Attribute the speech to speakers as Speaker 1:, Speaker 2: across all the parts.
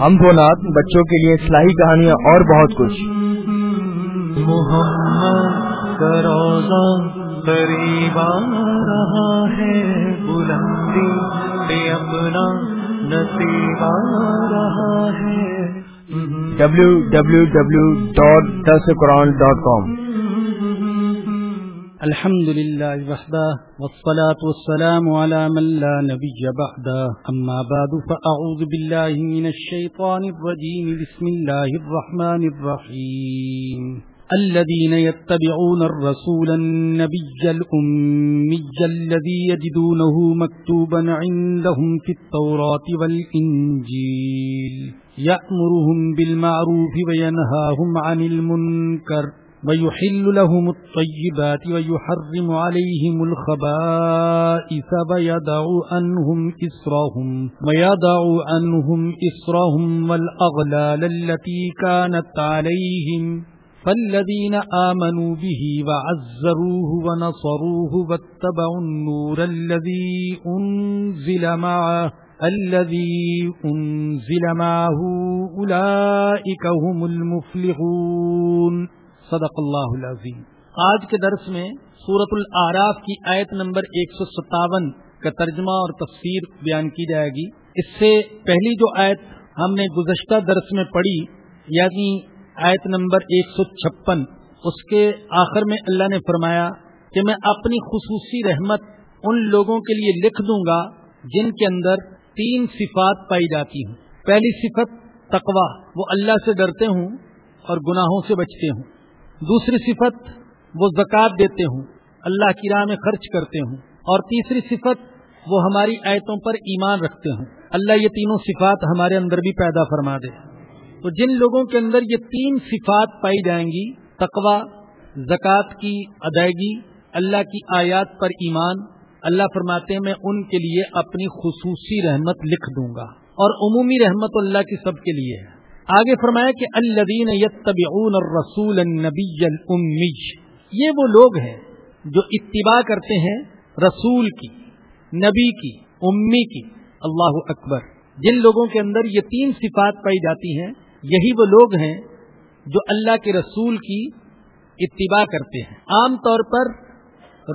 Speaker 1: ہم نات بچوں کے لیے اصلاحی کہانیاں اور بہت کچھ۔
Speaker 2: محمد روزہ قریب رہا ہے بلندی پہ اپنا نصیب رہا ہے۔
Speaker 1: W W W dot this Quran dot com
Speaker 3: الحمد لله وحده والصلاة والسلام على من لا نبي بعده. أما بعد، فأعوذ بالله من الشيطان الرجيم. بسم الله الرحمن الرحيم. الذين يتبعون الرسول النبي الأمي الذي يجدونه مكتوبا عندهم في التوراة والإنجيل. يأمرهم بالمعروف وينهاهم عن المنكر. ويحل لهم الطيبات ويحرم عليهم الخبائث ويدع عنهم إسرهم ويدع عنهم إسرهم والأغلال التي كانت عليهم فالذين آمنوا به وعزروه ونصروه واتبعوا النور الذي أنزل معه الذي أنزل معه أولئك هم المفلحون صدق اللہ العظیم۔ آج کے درس میں سورت العراف کی آیت نمبر ایک سو ستاون کا ترجمہ اور تفسیر بیان کی جائے گی۔ اس سے پہلی جو آیت ہم نے گزشتہ درس میں پڑھی یعنی آیت نمبر ایک سو چھپن، اس کے آخر میں اللہ نے فرمایا کہ میں اپنی خصوصی رحمت ان لوگوں کے لیے لکھ دوں گا جن کے اندر تین صفات پائی جاتی ہوں۔ پہلی صفت تقوا وہ اللہ سے ڈرتے ہوں اور گناہوں سے بچتے ہوں۔ دوسری صفت وہ زکوٰۃ دیتے ہوں، اللہ کی راہ میں خرچ کرتے ہوں، اور تیسری صفت وہ ہماری آیتوں پر ایمان رکھتے ہوں۔ اللہ یہ تینوں صفات ہمارے اندر بھی پیدا فرما دے۔ تو جن لوگوں کے اندر یہ تین صفات پائی جائیں گی تقوا زکوٰۃ کی ادائیگی، اللہ کی آیات پر ایمان، اللہ فرماتے ہیں، میں ان کے لیے اپنی خصوصی رحمت لکھ دوں گا۔ اور عمومی رحمت اللہ کی سب کے لیے ہے۔ آگے فرمایا کہ الدین یتبعون الرسول النبی الامی، یہ وہ لوگ ہیں جو اتباع کرتے ہیں رسول کی، نبی کی، امی کی، اللہ اکبر۔ جن لوگوں کے اندر یہ تین صفات پائی جاتی ہیں، یہی وہ لوگ ہیں جو اللہ کے رسول کی اتباع کرتے ہیں۔ عام طور پر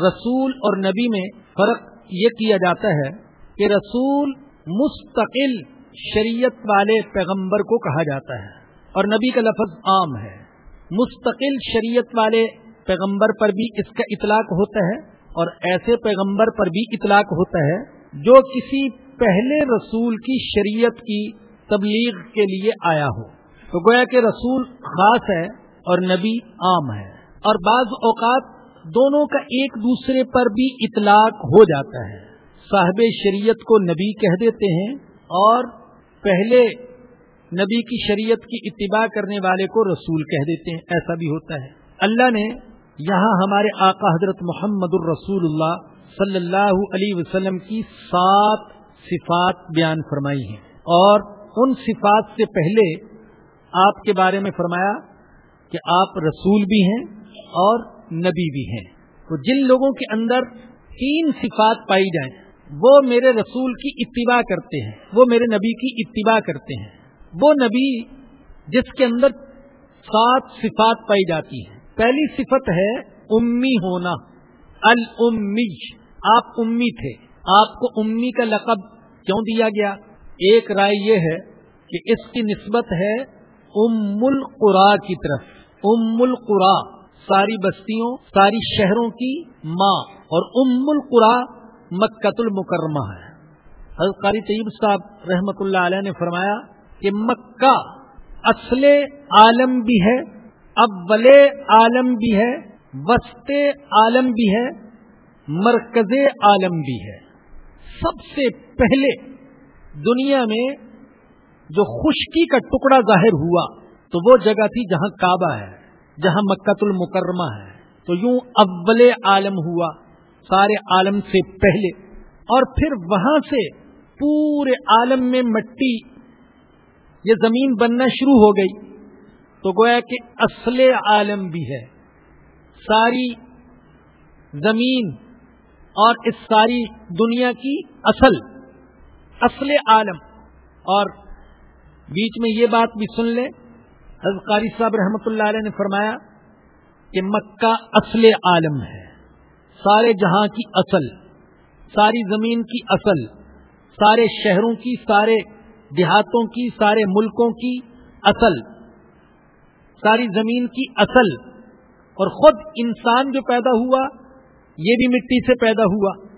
Speaker 3: رسول اور نبی میں فرق یہ کیا جاتا ہے کہ رسول مستقل شریعت والے پیغمبر کو کہا جاتا ہے اور نبی کا لفظ عام ہے۔ مستقل شریعت والے پیغمبر پر بھی اس کا اطلاق ہوتا ہے اور ایسے پیغمبر پر بھی اطلاق ہوتا ہے جو کسی پہلے رسول کی شریعت کی تبلیغ کے لیے آیا ہو۔ تو گویا کہ رسول خاص ہے اور نبی عام ہے۔ اور بعض اوقات دونوں کا ایک دوسرے پر بھی اطلاق ہو جاتا ہے۔ صاحب شریعت کو نبی کہہ دیتے ہیں اور پہلے نبی کی شریعت کی اتباع کرنے والے کو رسول کہہ دیتے ہیں، ایسا بھی ہوتا ہے۔ اللہ نے یہاں ہمارے آقا حضرت محمد الرسول اللہ صلی اللہ علیہ وسلم کی سات صفات بیان فرمائی ہیں۔ اور ان صفات سے پہلے آپ کے بارے میں فرمایا کہ آپ رسول بھی ہیں اور نبی بھی ہیں۔ تو جن لوگوں کے اندر تین صفات پائی جائیں وہ میرے رسول کی اتباع کرتے ہیں، وہ میرے نبی کی اتباع کرتے ہیں۔ وہ نبی جس کے اندر سات صفات پائی جاتی ہیں۔ پہلی صفت ہے امی ہونا امی آپ امی تھے۔ آپ کو امی کا لقب کیوں دیا گیا؟ ایک رائے یہ ہے کہ اس کی نسبت ہے ام القرا کی طرف۔ ام القرا ساری بستیوں، ساری شہروں کی ماں۔ اور ام القرا مکت المکرمہ ہے۔ حضرت قاری طیب صاحب رحمت اللہ علیہ نے فرمایا کہ مکہ اصل عالم بھی ہے، اول عالم بھی ہے، وسط عالم بھی ہے، مرکز عالم بھی ہے۔ سب سے پہلے دنیا میں جو خشکی کا ٹکڑا ظاہر ہوا تو وہ جگہ تھی جہاں کعبہ ہے، جہاں مکت المکرمہ ہے۔ تو یوں اول عالم ہوا۔ سارے عالم سے پہلے اور پھر وہاں سے پورے عالم میں مٹی، یہ زمین بننا شروع ہو گئی۔ تو گویا کہ اصل عالم بھی ہے۔ ساری زمین اور اس ساری دنیا کی اصل اصل عالم۔ اور بیچ میں یہ بات بھی سن لیں۔ حضرت قاری صاحب رحمۃ اللہ علیہ نے فرمایا کہ مکہ اصل عالم ہے۔ سارے جہاں کی اصل، ساری زمین کی اصل، سارے شہروں کی، سارے دیہاتوں کی، سارے ملکوں کی اصل، ساری زمین کی اصل۔ اور خود انسان جو پیدا ہوا، یہ بھی مٹی سے پیدا ہوا۔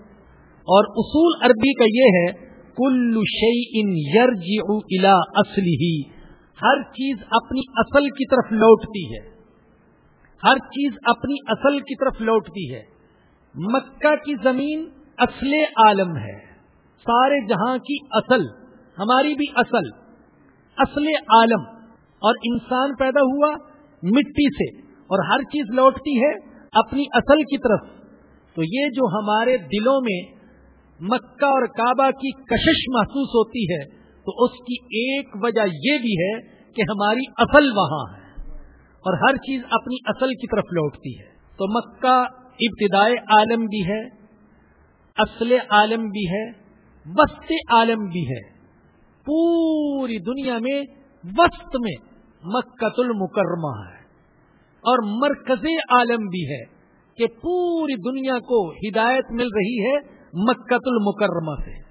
Speaker 3: اور اصول عربی کا یہ ہے کل شعی ان الا اصلی ہی ہر چیز اپنی اصل کی طرف لوٹتی ہے۔ ہر چیز اپنی اصل کی طرف لوٹتی ہے۔ مکہ کی زمین اصل عالم ہے۔ سارے جہاں کی اصل، ہماری بھی اصل اصل عالم۔ اور انسان پیدا ہوا مٹی سے اور ہر چیز لوٹتی ہے اپنی اصل کی طرف۔ تو یہ جو ہمارے دلوں میں مکہ اور کعبہ کی کشش محسوس ہوتی ہے، تو اس کی ایک وجہ یہ بھی ہے کہ ہماری اصل وہاں ہے اور ہر چیز اپنی اصل کی طرف لوٹتی ہے۔ تو مکہ ابتدائے عالم بھی ہے، اصل عالم بھی ہے، وسط عالم بھی ہے۔ پوری دنیا میں وسط میں مکت المکرمہ ہے۔ اور مرکز عالم بھی ہے کہ پوری دنیا کو ہدایت مل رہی ہے مکت المکرمہ سے۔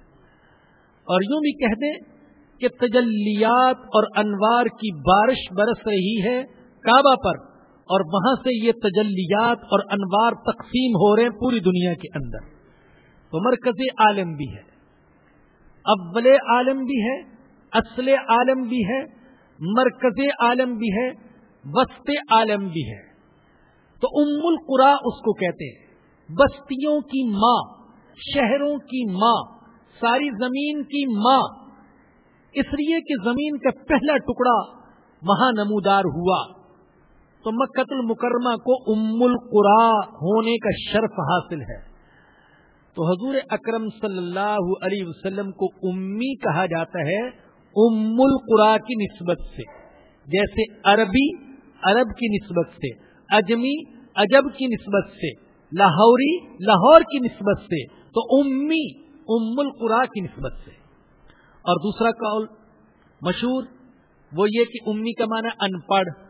Speaker 3: اور یوں بھی کہہ دیں کہ تجلیات اور انوار کی بارش برس رہی ہے کعبہ پر۔ اور وہاں سے یہ تجلیات اور انوار تقسیم ہو رہے ہیں پوری دنیا کے اندر۔ تو مرکز عالم بھی ہے، اول عالم بھی ہے، اصل عالم بھی ہے، مرکز عالم بھی ہے، وسط عالم بھی ہے۔ تو ام القرا اس کو کہتے ہیں۔ بستیوں کی ماں، شہروں کی ماں، ساری زمین کی ماں۔ اس لیے کہ زمین کا پہلا ٹکڑا وہاں نمودار ہوا۔ تو مکت المکرمہ کو ام القرا ہونے کا شرف حاصل ہے۔ تو حضور اکرم صلی اللہ علیہ وسلم کو امی کہا جاتا ہے ام القرا کی نسبت سے۔ جیسے عربی عرب کی نسبت سے، اجمی اجب کی نسبت سے، لاہوری لاہور کی نسبت سے، تو امی ام القرا کی نسبت سے۔ اور دوسرا قول مشہور وہ یہ کہ امی کا معنی ان پڑھ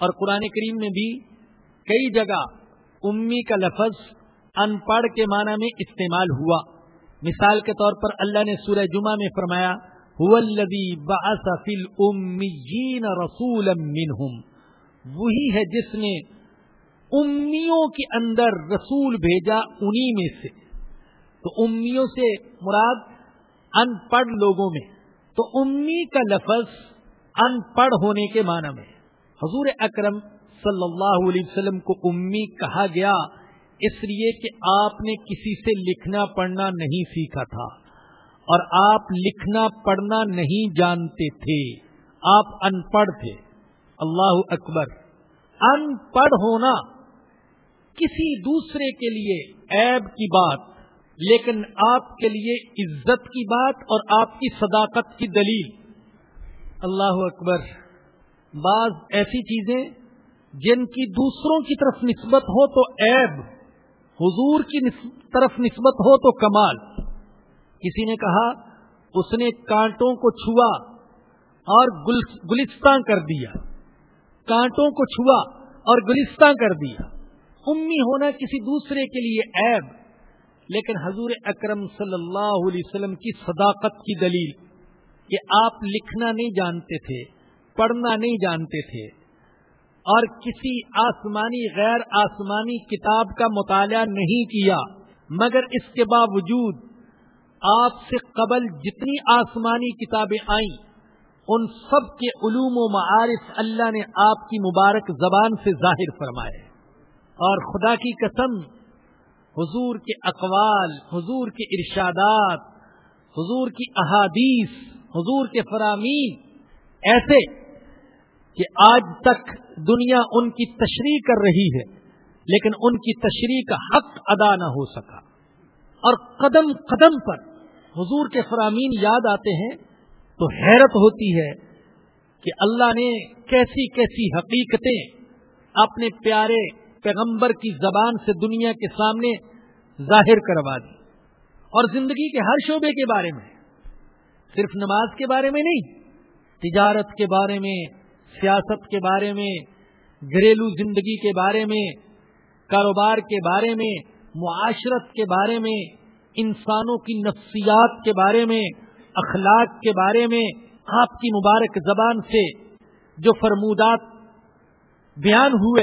Speaker 3: اور قرآن کریم میں بھی کئی جگہ امی کا لفظ ان پڑھ کے معنی میں استعمال ہوا۔ مثال کے طور پر اللہ نے سورہ جمعہ میں فرمایا رسولا منہم۔ وہی ہے جس نے امیوں کے اندر رسول بھیجا انہی میں سے۔ تو امیوں سے مراد ان پڑھ لوگوں میں۔ تو امی کا لفظ ان پڑھ ہونے کے معنی میں۔ حضور اکرم صلی اللہ علیہ وسلم کو امی کہا گیا، اس لیے کہ آپ نے کسی سے لکھنا پڑھنا نہیں سیکھا تھا اور آپ لکھنا پڑھنا نہیں جانتے تھے۔ آپ ان پڑھ تھے۔ اللہ اکبر۔ ان پڑھ ہونا کسی دوسرے کے لیے عیب کی بات، لیکن آپ کے لیے عزت کی بات اور آپ کی صداقت کی دلیل۔ اللہ اکبر۔ بعض ایسی چیزیں جن کی دوسروں کی طرف نسبت ہو تو عیب، حضور کی طرف نسبت ہو تو کمال۔ کسی نے کہا، اس نے کانٹوں کو چھوا اور گلستان کر دیا۔ کانٹوں کو چھوا اور گلستان کر دیا۔ امی ہونا کسی دوسرے کے لیے عیب، لیکن حضور اکرم صلی اللہ علیہ وسلم کی صداقت کی دلیل کہ آپ لکھنا نہیں جانتے تھے۔ پڑھنا نہیں جانتے تھے۔ اور کسی آسمانی، غیر آسمانی کتاب کا مطالعہ نہیں کیا۔ مگر اس کے باوجود آپ سے قبل جتنی آسمانی کتابیں آئیں، ان سب کے علوم و معارف اللہ نے آپ کی مبارک زبان سے ظاہر فرمائے۔ اور خدا کی قسم، حضور کے اقوال، حضور کے ارشادات، حضور کی احادیث، حضور کے فرامین، ایسے کہ آج تک دنیا ان کی تشریح کر رہی ہے، لیکن ان کی تشریح کا حق ادا نہ ہو سکا۔ اور قدم قدم پر حضور کے فرامین یاد آتے ہیں تو حیرت ہوتی ہے کہ اللہ نے کیسی کیسی حقیقتیں اپنے پیارے پیغمبر کی زبان سے دنیا کے سامنے ظاہر کروا دی۔ اور زندگی کے ہر شعبے کے بارے میں، صرف نماز کے بارے میں نہیں، تجارت کے بارے میں سیاست کے بارے میں، گھریلو زندگی کے بارے میں، کاروبار کے بارے میں، معاشرت کے بارے میں، انسانوں کی نفسیات کے بارے میں، اخلاق کے بارے میں، آپ کی مبارک زبان سے جو فرمودات بیان ہوئے،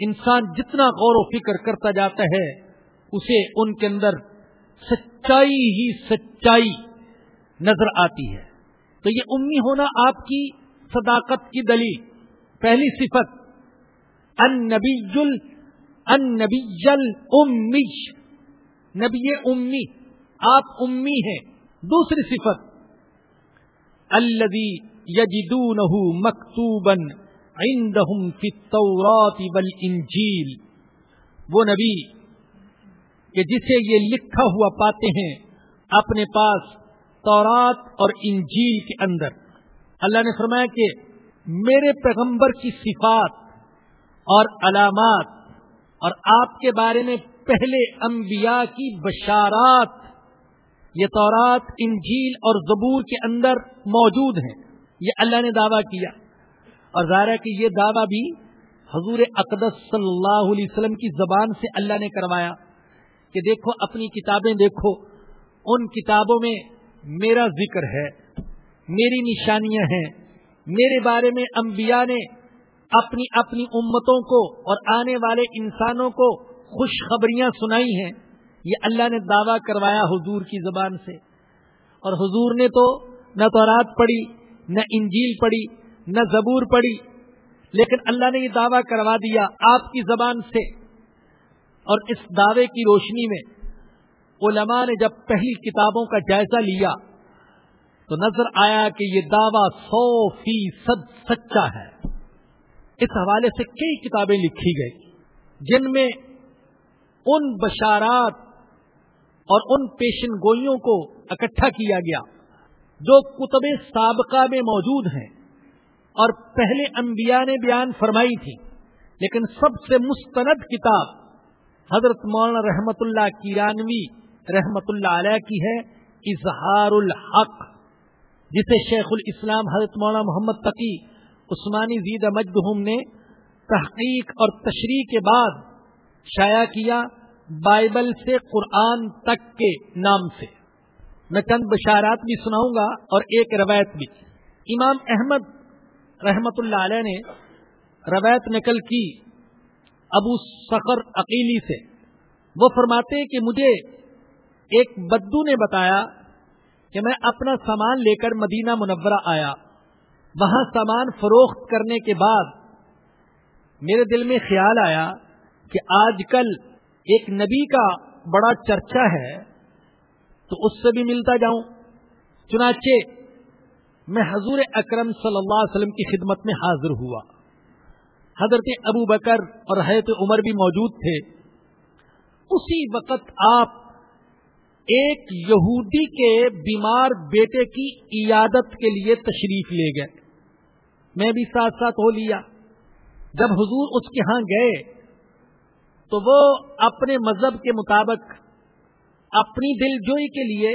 Speaker 3: انسان جتنا غور و فکر کرتا جاتا ہے، اسے ان کے اندر سچائی ہی سچائی نظر آتی ہے۔ تو یہ امی ہونا آپ کی صداقت کی دلیل، پہلی صفت، ان نبی ان نبی امی نبی امی، آپ امی ہیں، دوسری صفت الذي يجدونه مكتوبا عندهم في التوراة والانجیل۔ وہ نبی کہ جسے یہ لکھا ہوا پاتے ہیں اپنے پاس تورات اور انجیل کے اندر۔ اللہ نے فرمایا کہ میرے پیغمبر کی صفات اور علامات اور آپ کے بارے میں پہلے انبیاء کی بشارات، یہ تورات، انجیل اور زبور کے اندر موجود ہیں۔ یہ اللہ نے دعویٰ کیا۔ اور ظاہر ہے کہ یہ دعویٰ بھی حضور اقدس صلی اللہ علیہ وسلم کی زبان سے اللہ نے کروایا۔ کہ دیکھو، اپنی کتابیں دیکھو۔ ان کتابوں میں میرا ذکر ہے۔ میری نشانیاں ہیں۔ میرے بارے میں انبیاء نے اپنی اپنی امتوں کو اور آنے والے انسانوں کو خوشخبریاں سنائی ہیں۔ یہ اللہ نے دعویٰ کروایا حضور کی زبان سے۔ اور حضور نے تو نہ تورات پڑھی، نہ انجیل پڑھی، نہ زبور پڑھی، لیکن اللہ نے یہ دعویٰ کروا دیا آپ کی زبان سے۔ اور اس دعوے کی روشنی میں علماء نے جب پہلی کتابوں کا جائزہ لیا تو نظر آیا کہ یہ دعویٰ سو فیصد سچا ہے۔ اس حوالے سے کئی کتابیں لکھی گئی جن میں ان بشارات اور ان پیشن گوئیوں کو اکٹھا کیا گیا جو کتب سابقہ میں موجود ہیں اور پہلے انبیاء نے بیان فرمائی تھی۔ لیکن سب سے مستند کتاب حضرت مولانا رحمت اللہ کیرانوی رحمت اللہ علیہ کی ہے، اظہار الحق۔ جسے شیخ الاسلام حضرت مولانا محمد تقی عثمانی زید مجدہم نے تحقیق اور تشریح کے بعد شائع کیا بائبل سے قرآن تک کے نام سے۔ میں چند بشارات بھی سناؤں گا اور ایک روایت بھی۔ امام احمد رحمت اللہ علیہ نے روایت نقل کی ابو سخر عقیلی سے۔ وہ فرماتے کہ مجھے ایک بدو نے بتایا کہ میں اپنا سامان لے کر مدینہ منورہ آیا۔ وہاں سامان فروخت کرنے کے بعد میرے دل میں خیال آیا کہ آج کل ایک نبی کا بڑا چرچا ہے تو اس سے بھی ملتا جاؤں۔ چنانچہ میں حضور اکرم صلی اللہ علیہ وسلم کی خدمت میں حاضر ہوا۔ حضرت ابو بکر اور حضرت عمر بھی موجود تھے۔ اسی وقت آپ ایک یہودی کے بیمار بیٹے کی عیادت کے لیے تشریف لے گئے۔ میں بھی ساتھ ساتھ ہو لیا۔ جب حضور اس کے ہاں گئے تو وہ اپنے مذہب کے مطابق اپنی دل جوئی کے لیے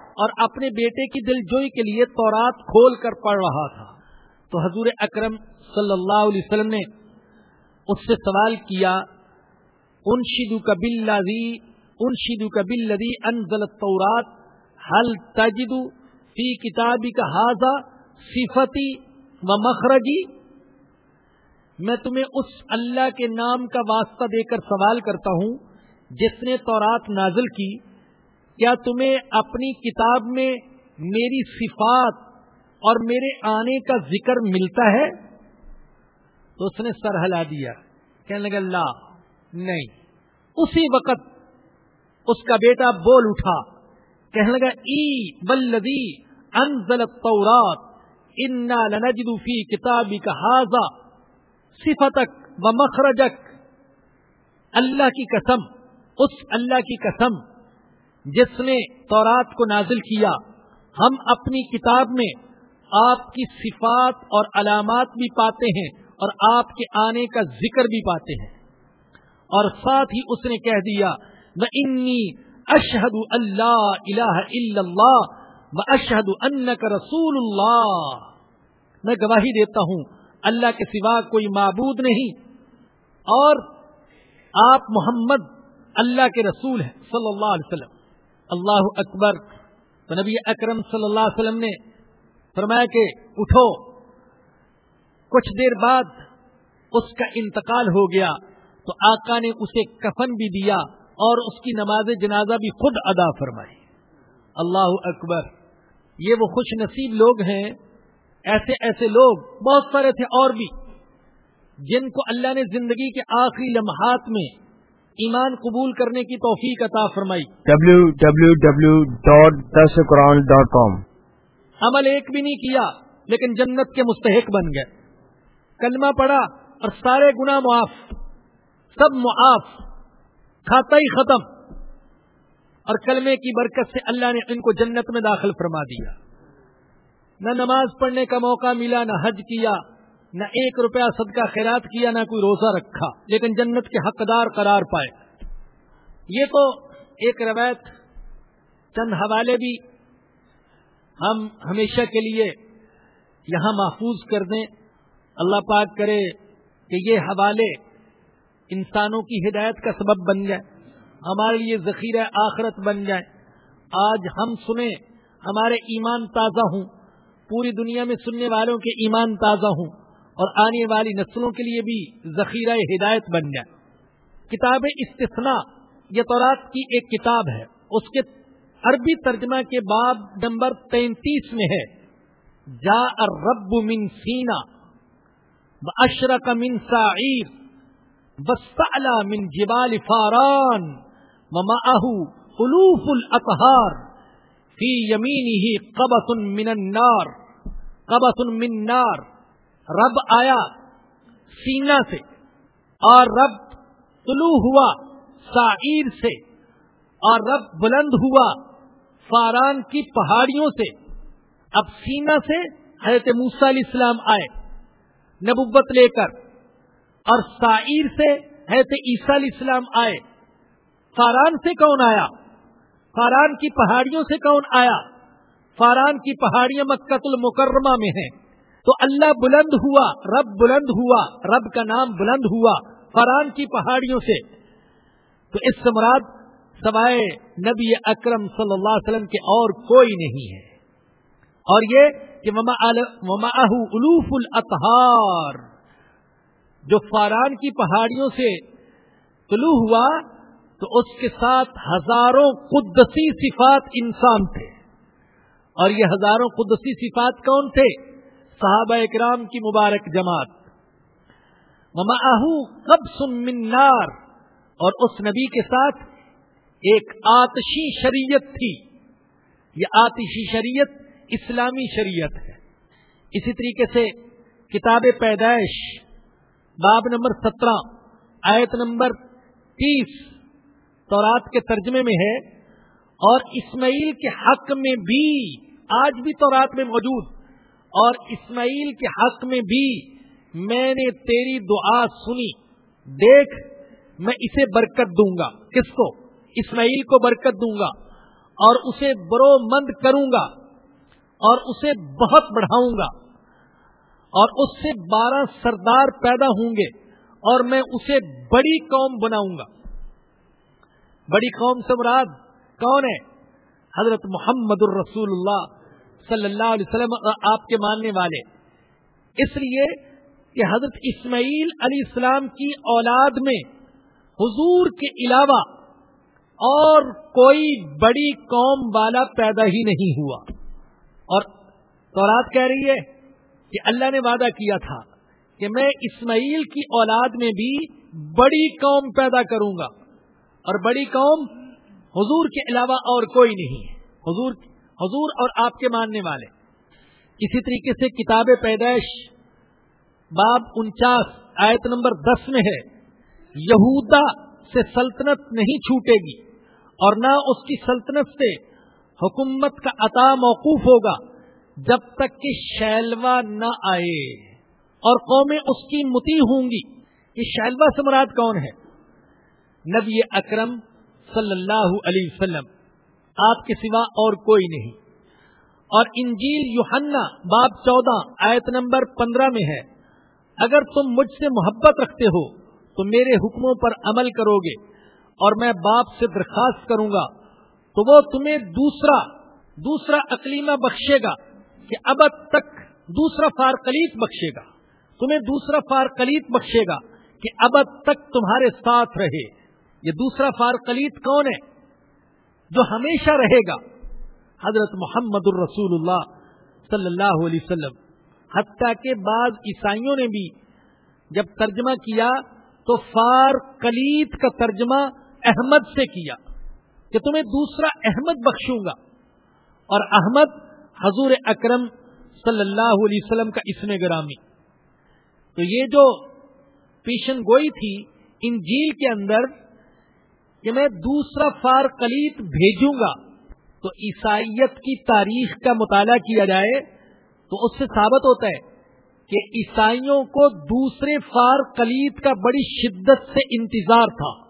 Speaker 3: اور اپنے بیٹے کی دل جوئی کے لیے تورات کھول کر پڑھ رہا تھا۔ تو حضور اکرم صلی اللہ علیہ وسلم نے اس سے سوال کیا ان شدو کا بل لذی ان لدی ان تورات حل تجد فی کتابی کا حاضہ صفتی و مخرجی؟ میں تمہیں اس اللہ کے نام کا واسطہ دے کر سوال کرتا ہوں، جس نے تورات نازل کی، کیا تمہیں اپنی کتاب میں میری صفات اور میرے آنے کا ذکر ملتا ہے؟ تو اس نے سر ہلا دیا، کہنے لگا اللہ نہیں۔ اسی وقت اس کا بیٹا بول اٹھا، کہنے لگا، ای بلدی انزل التورات، انا لنجد فی کتابک حاضا صفتک و مخرجک، اللہ کی قسم، اس اللہ کی قسم، جس نے تورات کو نازل کیا۔ ہم اپنی کتاب میں آپ کی صفات اور علامات بھی پاتے ہیں اور آپ کے آنے کا ذکر بھی پاتے ہیں۔ اور ساتھ ہی اس نے کہہ دیا میں انی اشہد اللہ الہ الا اللہ و اشہد کا رسول اللہ میں گواہی دیتا ہوں، اللہ کے سوا کوئی معبود نہیں۔ اور آپ محمد اللہ کے رسول ہیں، صلی اللہ علیہ وسلم۔ اللہ اکبر۔ تو نبی اکرم صلی اللہ علیہ وسلم نے فرمایا کہ اٹھو۔ کچھ دیر بعد اس کا انتقال ہو گیا، تو آقا نے اسے کفن بھی دیا۔ اور اس کی نماز جنازہ بھی خود ادا فرمائی اللہ اکبر۔ یہ وہ خوش نصیب لوگ ہیں۔ ایسے ایسے لوگ بہت سارے تھے اور بھی جن کو اللہ نے زندگی کے آخری لمحات میں ایمان قبول کرنے کی توفیق عطا فرمائی۔
Speaker 1: W W W dot this Quran dot com
Speaker 3: عمل ایک بھی نہیں کیا لیکن جنت کے مستحق بن گئے۔ کلمہ پڑا اور سارے گنا معاف سب معاف۔ کھاتا ہی ختم۔ اور کلمے کی برکت سے اللہ نے ان کو جنت میں داخل فرما دیا۔ نہ نماز پڑھنے کا موقع ملا، نہ حج کیا، نہ ایک روپیہ صدقہ خیرات کیا، نہ کوئی روزہ رکھا، لیکن جنت کے حقدار قرار پائے۔ یہ تو ایک روایت، چند حوالے بھی ہم ہمیشہ کے لیے یہاں محفوظ کر دیں۔ اللہ پاک کرے کہ یہ حوالے انسانوں کی ہدایت کا سبب بن جائے، ہمارے لیے ذخیرہ آخرت بن جائے۔ آج ہم سنیں، ہمارے ایمان تازہ ہوں۔ پوری دنیا میں سننے والوں کے ایمان تازہ ہوں۔ اور آنے والی نسلوں کے لیے بھی ذخیرہ ہدایت بن جائے۔ کتاب استثناء، یہ تورات کی ایک کتاب ہے۔ اس کے عربی ترجمہ کے بعد نمبر تینتیس میں ہے۔ جا رب من سینا اشرق من سعیر۔ بسلا من جبال فاران ومعه الوف الاطهار فی یمینی ہی قبس من النار قبس من نار رب آیا سینا سے، اور رب طلوع ہوا، سعیر سے، اور رب بلند ہوا، فاران کی پہاڑیوں سے۔ اب سینا سے حضرت موسا علیہ السلام آئے، نبوت لے کر۔ اور سعیر سے حضرت عیسیٰ علیہ السلام آئے۔ فاران سے کون آیا؟ فاران کی پہاڑیوں سے کون آیا؟ فاران کی پہاڑیاں مکت المکرمہ میں ہیں۔ تو اللہ بلند ہوا، رب بلند ہوا، رب کا نام بلند ہوا فران کی پہاڑیوں سے۔ تو اس سے مراد سوائے نبی اکرم صلی اللہ علیہ وسلم کے اور کوئی نہیں ہے۔ اور یہ کہ مما الوف الاطہار۔ جو فاران کی پہاڑیوں سے طلوع ہوا، تو اس کے ساتھ ہزاروں قدسی صفات انسان تھے۔ اور یہ ہزاروں قدسی صفات کون تھے؟ صحابہ اکرام کی مبارک جماعت۔ کب من نار۔ اور اس نبی کے ساتھ ایک آتشی شریعت تھی۔ یہ آتشی شریعت اسلامی شریعت ہے۔ اسی طریقے سے کتاب پیدائش باب نمبر سترہ، آیت نمبر تیس۔ تورات کے ترجمے میں ہے، اور اسماعیل کے حق میں بھی آج بھی تورات میں موجود۔ اور اسماعیل کے حق میں بھی میں نے تیری دعا سنی۔ دیکھ، میں اسے برکت دوں گا۔ کس کو؟ اسماعیل کو برکت دوں گا۔ اور اسے برو مند کروں گا۔ اور اسے بہت بڑھاؤں گا۔ اور اس سے بارہ سردار پیدا ہوں گے اور میں اسے بڑی قوم بناؤں گا۔ بڑی قوم سے مراد کون ہے؟ حضرت محمد الرسول اللہ صلی اللہ علیہ وسلم، آپ کے ماننے والے۔ اس لیے کہ حضرت اسماعیل علیہ السلام کی اولاد میں حضور کے علاوہ اور کوئی بڑی قوم والا پیدا ہی نہیں ہوا۔ اور تورات کہہ رہی ہے کہ اللہ نے وعدہ کیا تھا کہ میں اسماعیل کی اولاد میں بھی بڑی قوم پیدا کروں گا اور بڑی قوم حضور کے علاوہ اور کوئی نہیں حضور حضور اور آپ کے ماننے والے۔ اسی طریقے سے کتاب پیدائش باب انچاس، آیت نمبر دس میں ہے۔ یہودا سے سلطنت نہیں چھوٹے گی اور نہ اس کی سلطنت سے حکومت کا عطا موقوف ہوگا۔ جب تک کہ شیلوا نہ آئے اور قومیں اس کی متی ہوں گی، یہ شیلوا سے مراد کون ہے؟ نبی اکرم صلی اللہ علیہ وسلم، آپ کے سوا اور کوئی نہیں۔ اور انجیل یوحنا باب چودہ، آیت نمبر پندرہ میں ہے، اگر تم مجھ سے محبت رکھتے ہو تو میرے حکموں پر عمل کرو گے اور میں باپ سے درخواست کروں گا، تو وہ تمہیں دوسرا دوسرا اقلیمہ بخشے گا۔ کہ اب تک دوسرا فارقلیت بخشے گا۔ تمہیں دوسرا فارقلیت بخشے گا کہ اب تک تمہارے ساتھ رہے۔ یہ دوسرا فارقلیت کون ہے؟ جو ہمیشہ رہے گا۔ حضرت محمد الرسول اللہ صلی اللہ علیہ وسلم۔ حتیٰ کے بعض عیسائیوں نے بھی جب ترجمہ کیا تو فار کلیت کا ترجمہ احمد سے کیا کہ تمہیں دوسرا احمد بخشوں گا۔ اور احمد حضور اکرم صلی اللہ علیہ وسلم کا اسم گرامی۔ تو یہ جو پیشن گوئی تھی انجیل کے اندر کہ میں دوسرا فار کلیت بھیجوں گا، تو عیسائیت کی تاریخ کا مطالعہ کیا جائے تو اس سے ثابت ہوتا ہے کہ عیسائیوں کو دوسرے فار کلید کا بڑی شدت سے انتظار تھا۔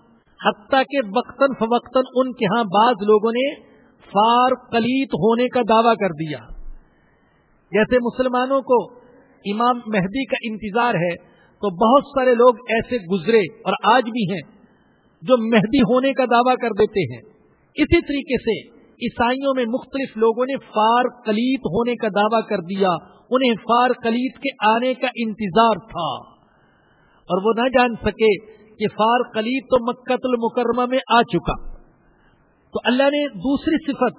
Speaker 3: حتیٰ کہ وقتاً فوقتاً ان کے ہاں بعض لوگوں نے فار کلیت ہونے کا دعویٰ کر دیا۔ جیسے مسلمانوں کو امام مہدی کا انتظار ہے، تو بہت سارے لوگ ایسے گزرے اور آج بھی ہیں جو مہدی ہونے کا دعویٰ کر دیتے ہیں۔ اسی طریقے سے عیسائیوں میں مختلف لوگوں نے فار کلیت ہونے کا دعویٰ کر دیا۔ انہیں فار کلیت کے آنے کا انتظار تھا۔ اور وہ نہ جان سکے کہ فار کلیت تو مکت المکرمہ میں آ چکا۔ تو اللہ نے دوسری صفت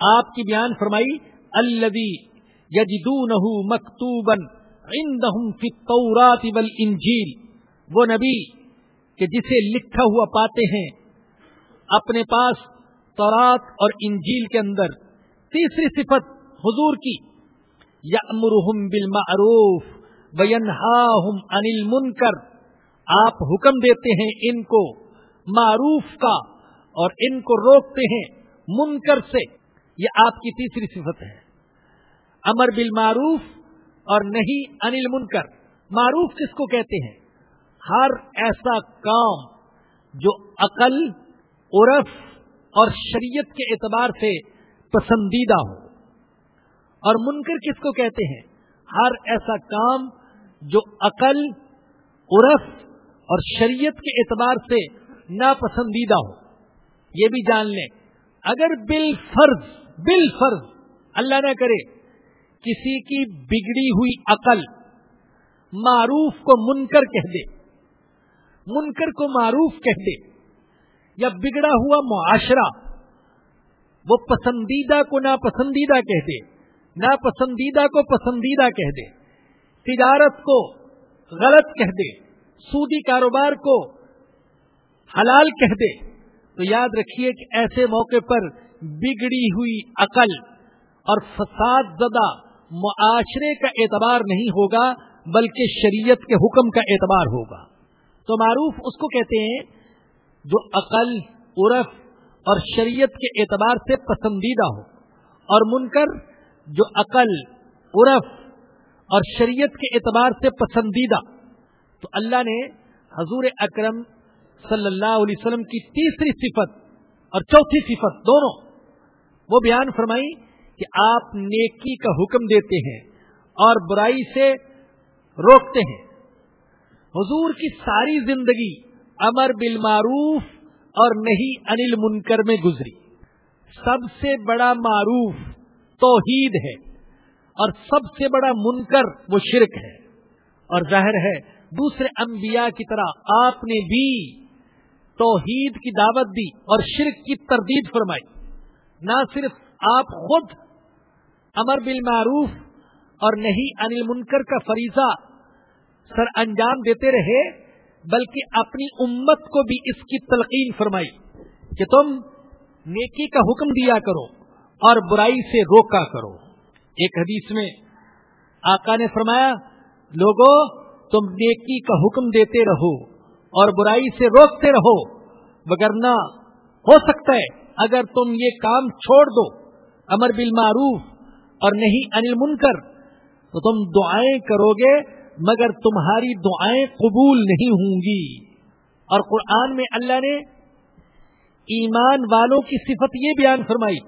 Speaker 3: آپ کی بیان فرمائی الدی یجدون مکتوبن انجیل وہ نبی کہ جسے لکھا ہوا پاتے ہیں اپنے پاس تورات اور انجیل کے اندر۔ تیسری صفت حضور کی یا امرحم بل معروف انل منکر آپ حکم دیتے ہیں ان کو معروف کا۔ اور ان کو روکتے ہیں منکر سے، یہ آپ کی تیسری صفت ہے۔ امر بل معروف اور نہیں انل منکر معروف کس کو کہتے ہیں؟ ہر ایسا کام جو عقل، عرف اور شریعت کے اعتبار سے پسندیدہ ہو۔ اور منکر کس کو کہتے ہیں؟ ہر ایسا کام جو عقل، عرف اور شریعت کے اعتبار سے ناپسندیدہ ہو۔ یہ بھی جان لیں۔ اگر بال فرض بال فرض اللہ نہ کرے، کسی کی بگڑی ہوئی عقل معروف کو منکر کہہ دے، منکر کو معروف کہہ دے، یا بگڑا ہوا معاشرہ وہ پسندیدہ کو ناپسندیدہ کہہ دے، ناپسندیدہ کو پسندیدہ کہہ دے، تجارت کو غلط کہہ دے، سودی کاروبار کو حلال کہہ دے تو یاد رکھیے کہ ایسے موقع پر بگڑی ہوئی عقل اور فساد زدہ معاشرے کا اعتبار نہیں ہوگا، بلکہ شریعت کے حکم کا اعتبار ہوگا۔ تو معروف اس کو کہتے ہیں جو عقل، عرف اور شریعت کے اعتبار سے پسندیدہ ہو۔ اور منکر جو عقل، عرف اور شریعت کے اعتبار سے پسندیدہ۔ تو اللہ نے حضور اکرم صلی اللہ علیہ وسلم کی تیسری صفت اور چوتھی صفت دونوں، وہ بیان فرمائی کہ آپ نیکی کا حکم دیتے ہیں اور برائی سے روکتے ہیں۔ حضور کی ساری زندگی امر بالمعروف اور نہیں انل منکر میں گزری۔ سب سے بڑا معروف توحید ہے اور سب سے بڑا منکر وہ شرک ہے۔ اور ظاہر ہے، دوسرے انبیاء کی طرح آپ نے بھی توحید کی دعوت دی اور شرک کی تردید فرمائی۔ نہ صرف آپ خود امر بالمعروف اور نہیں انل منکر کا فریضہ سر انجام دیتے رہے، بلکہ اپنی امت کو بھی اس کی تلقین فرمائی کہ تم نیکی کا حکم دیا کرو اور برائی سے روکا کرو۔ ایک حدیث میں آقا نے فرمایا لوگوں تم نیکی کا حکم دیتے رہو۔ اور برائی سے روکتے رہو وگرنہ ہو سکتا ہے، اگر تم یہ کام چھوڑ دو، امر بالمعروف اور نہیں انل منکر تو تم دعائیں کرو گے، مگر تمہاری دعائیں قبول نہیں ہوں گی۔ اور قرآن میں اللہ نے ایمان والوں کی صفت یہ بیان فرمائی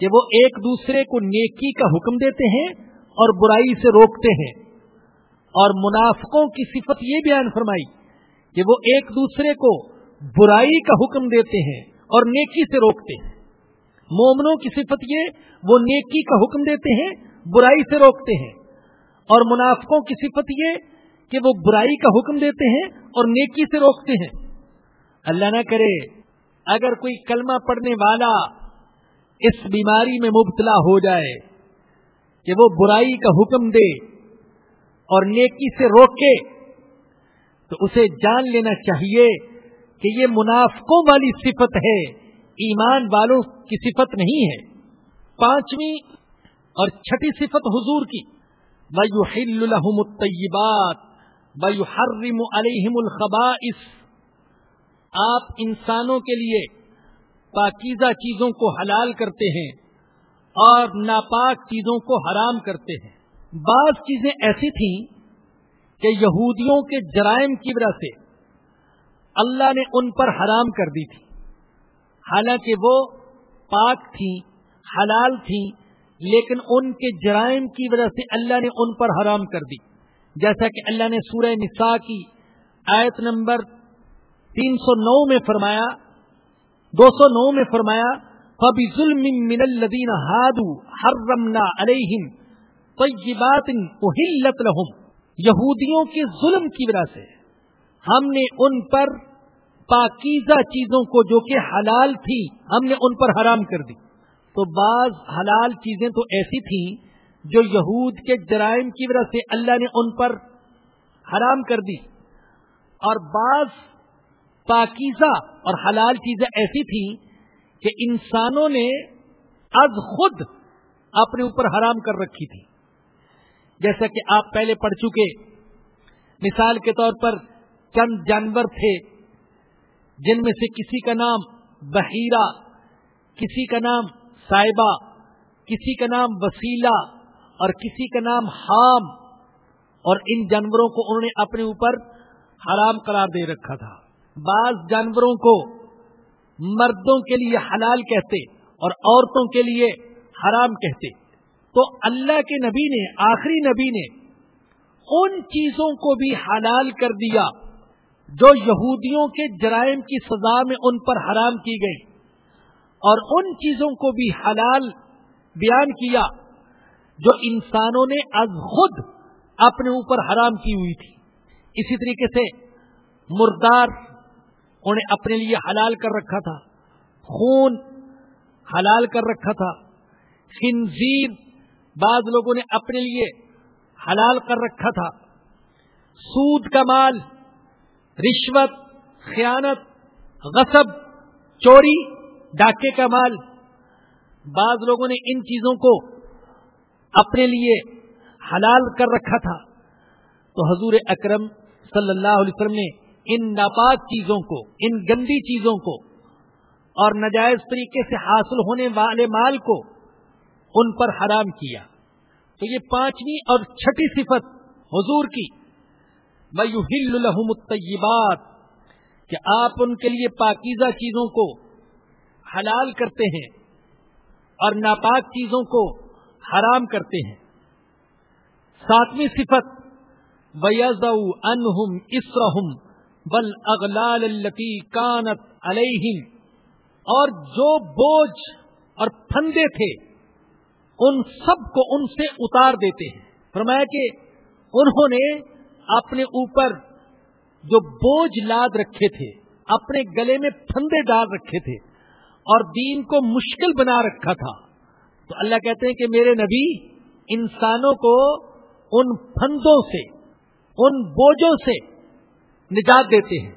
Speaker 3: کہ وہ ایک دوسرے کو نیکی کا حکم دیتے ہیں اور برائی سے روکتے ہیں۔ اور منافقوں کی صفت یہ بیان فرمائی کہ وہ ایک دوسرے کو برائی کا حکم دیتے ہیں اور نیکی سے روکتے ہیں۔ مومنوں کی صفت یہ، وہ نیکی کا حکم دیتے ہیں، برائی سے روکتے ہیں۔ اور منافقوں کی صفت یہ کہ وہ برائی کا حکم دیتے ہیں اور نیکی سے روکتے ہیں۔ اللہ نہ کرے، اگر کوئی کلمہ پڑھنے والا اس بیماری میں مبتلا ہو جائے کہ وہ برائی کا حکم دے اور نیکی سے روکے تو اسے جان لینا چاہیے کہ یہ منافقوں والی صفت ہے۔ ایمان والوں کی صفت نہیں ہے۔ پانچویں اور چھٹی صفت حضور کی۔ الطیبات حرم علیہم الخبائث۔ آپ انسانوں کے لیے پاکیزہ چیزوں کو حلال کرتے ہیں اور ناپاک چیزوں کو حرام کرتے ہیں۔ بعض چیزیں ایسی تھیں کہ یہودیوں کے جرائم کی وجہ سے اللہ نے ان پر حرام کر دی تھی۔ حالانکہ وہ پاک تھیں، حلال تھیں، لیکن ان کے جرائم کی وجہ سے اللہ نے ان پر حرام کر دی۔ جیسا کہ اللہ نے سورہ نساء کی آیت نمبر تین سو نو میں فرمایا، دو سو نو میں فرمایا فبی ظلم من الدین ہادو ہر رمنا علیہم طیبات احلت لہم یہودیوں کے ظلم کی وجہ سے ہم نے ان پر پاکیزہ چیزوں کو جو کہ حلال تھی، ہم نے ان پر حرام کر دی۔ تو بعض حلال چیزیں تو ایسی تھیں جو یہود کے جرائم کی وجہ سے اللہ نے ان پر حرام کر دی۔ اور بعض پاکیزہ اور حلال چیزیں ایسی تھیں کہ انسانوں نے از خود اپنے اوپر حرام کر رکھی تھی۔ جیسا کہ آپ پہلے پڑھ چکے۔ مثال کے طور پر چند جانور تھے، جن میں سے کسی کا نام بحیرہ، کسی کا نام صاحبہ، کسی کا نام وسیلہ، اور کسی کا نام حام۔ اور ان جانوروں کو انہوں نے اپنے اوپر حرام قرار دے رکھا تھا۔ بعض جانوروں کو مردوں کے لیے حلال کہتے اور عورتوں کے لیے حرام کہتے۔ تو اللہ کے نبی نے، آخری نبی نے ان چیزوں کو بھی حلال کر دیا جو یہودیوں کے جرائم کی سزا میں ان پر حرام کی گئی اور ان چیزوں کو بھی حلال بیان کیا جو انسانوں نے از خود اپنے اوپر حرام کی ہوئی تھی۔ اسی طریقے سے مردار انہیں اپنے لیے حلال کر رکھا تھا، خون حلال کر رکھا تھا، خنزیر بعض لوگوں نے اپنے لیے حلال کر رکھا تھا۔ سود کا مال، رشوت، خیانت، غصب، چوری، ڈاکے کا مال۔ بعض لوگوں نے ان چیزوں کو اپنے لیے حلال کر رکھا تھا۔ تو حضور اکرم صلی اللہ علیہ وسلم نے ان ناپاک چیزوں کو، ان گندی چیزوں کو اور نجائز طریقے سے حاصل ہونے والے مال کو ان پر حرام کیا۔ تو یہ پانچویں اور چھٹی صفت حضور کی۔ الطیبات کہ آپ ان کے لیے پاکیزہ چیزوں کو حلال کرتے ہیں اور ناپاک چیزوں کو حرام کرتے ہیں۔ ساتویں صفت ویز انہم اسرہم بل اغلال التی کانت علیہم اور جو بوجھ اور پھندے تھے ان سب کو ان سے اتار دیتے ہیں۔ فرمایا کہ انہوں نے اپنے اوپر جو بوجھ لاد رکھے تھے، اپنے گلے میں پھندے ڈال رکھے تھے اور دین کو مشکل بنا رکھا تھا۔ تو اللہ کہتے ہیں کہ میرے نبی، انسانوں کو ان پھندوں سے، ان بوجھوں سے نجات دیتے ہیں۔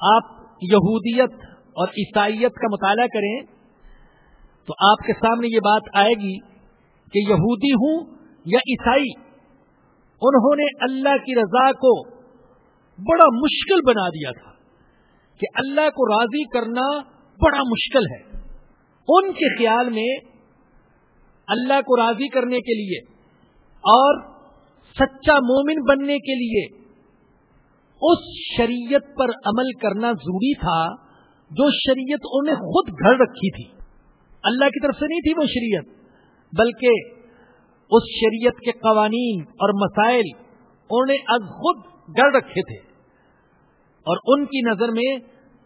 Speaker 3: آپ یہودیت اور عیسائیت کا مطالعہ کریں تو آپ کے سامنے یہ بات آئے گی۔ کہ یہودی ہوں یا عیسائی، انہوں نے اللہ کی رضا کو بڑا مشکل بنا دیا تھا کہ اللہ کو راضی کرنا بڑا مشکل ہے۔ ان کے خیال میں اللہ کو راضی کرنے کے لیے اور سچا مومن بننے کے لیے اس شریعت پر عمل کرنا ضروری تھا جو شریعت انہیں خود گھر رکھی تھی۔ اللہ کی طرف سے نہیں تھی وہ شریعت۔ بلکہ اس شریعت کے قوانین اور مسائل انہیں از خود گھر رکھے تھے۔ اور ان کی نظر میں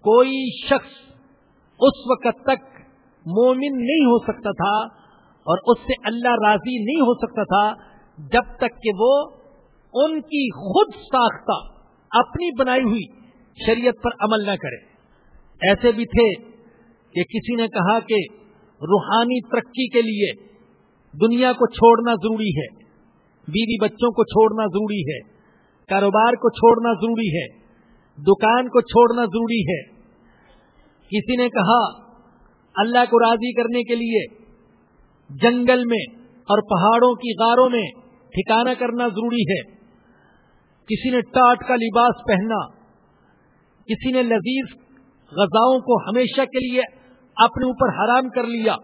Speaker 3: کوئی شخص اس وقت تک مومن نہیں ہو سکتا تھا اور اس سے اللہ راضی نہیں ہو سکتا تھا جب تک کہ وہ ان کی خود ساختہ اپنی بنائی ہوئی شریعت پر عمل نہ کرے۔ ایسے بھی تھے کہ کسی نے کہا کہ روحانی ترقی کے لیے دنیا کو چھوڑنا ضروری ہے۔ بیوی بچوں کو چھوڑنا ضروری ہے۔ کاروبار کو چھوڑنا ضروری ہے۔ دکان کو چھوڑنا ضروری ہے۔ کسی نے کہا، اللہ کو راضی کرنے کے لیے جنگل میں اور پہاڑوں کی غاروں میں ٹھکانہ کرنا ضروری ہے۔ کسی نے ٹاٹ کا لباس پہنا۔ کسی نے لذیذ غذاؤں کو ہمیشہ کے لیے اپنے اوپر حرام کر لیا۔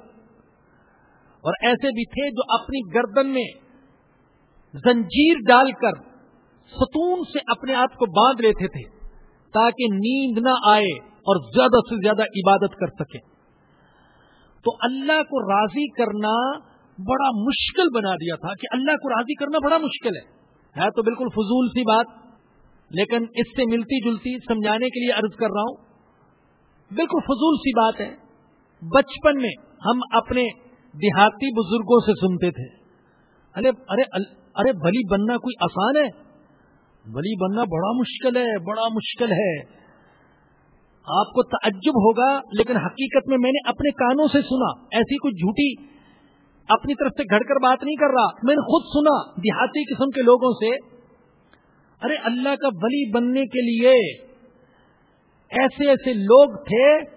Speaker 3: اور ایسے بھی تھے جو اپنی گردن میں زنجیر ڈال کر ستون سے اپنے آپ کو باندھ لیتے تھے تاکہ نیند نہ آئے اور زیادہ سے زیادہ عبادت کر سکے۔ تو اللہ کو راضی کرنا بڑا مشکل بنا دیا تھا کہ اللہ کو راضی کرنا بڑا مشکل ہے۔ ہے تو بالکل فضول سی بات، لیکن اس سے ملتی جلتی سمجھانے کے لیے عرض کر رہا ہوں، بالکل فضول سی بات ہے۔ بچپن میں ہم اپنے دیہاتی بزرگوں سے سنتے تھے۔ ارے ارے ارے، بلی بننا کوئی آسان ہے؟ بلی بننا بڑا مشکل ہے، بڑا مشکل ہے۔ آپ کو تعجب ہوگا، لیکن حقیقت میں میں نے اپنے کانوں سے سنا۔ ایسی کوئی جھوٹی اپنی طرف سے گھڑ کر بات نہیں کر رہا۔ میں نے خود سنا دیہاتی قسم کے لوگوں سے۔ ارے، اللہ کا ولی بننے کے لیے ایسے ایسے لوگ تھے